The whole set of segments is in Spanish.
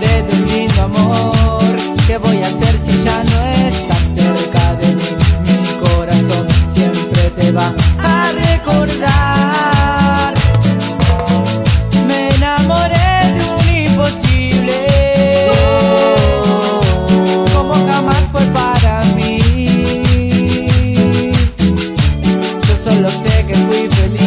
de un lindo amor. ¿Qué voy a hacer si ya no estás cerca de mí? Mi corazón siempre te va a recordar. Me enamoré de un imposible. Como jamás fue para mí. Yo solo sé que fui feliz.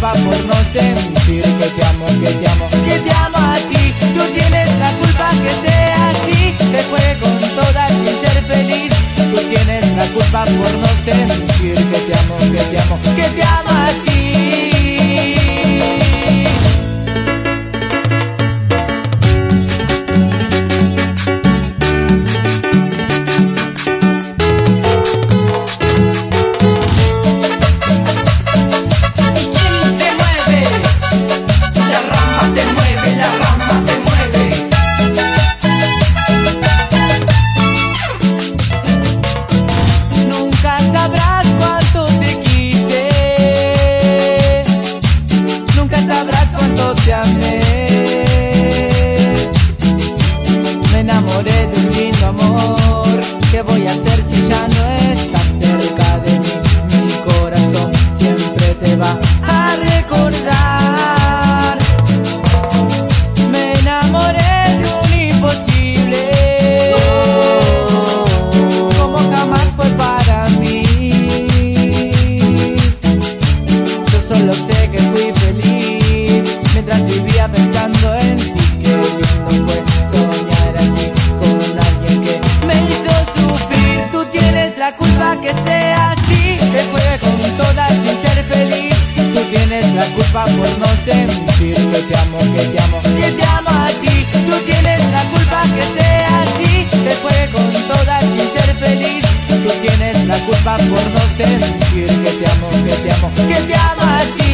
por no sentir que te amo, que te amo, que te amo a ti. Tú tienes la culpa que sea así, te fue con todas sin ser feliz. Tú tienes la culpa por no sentir que te amo, que te amo, que te amo. Sabrás cuánto te amé. Me enamoré de un lindo amor, ¿qué voy a hacer si ya no estás cerca de mí? Mi corazón siempre te va a recordar. La culpa que sea así, que juegue con todas sin ser feliz. Tú tienes la culpa por no sentir que te amo, que te amo, que te amo a ti. Tú tienes la culpa que sea así, que juegue con todas sin ser feliz. Tú tienes la culpa por no sentir que te amo, que te amo, que te amo a ti.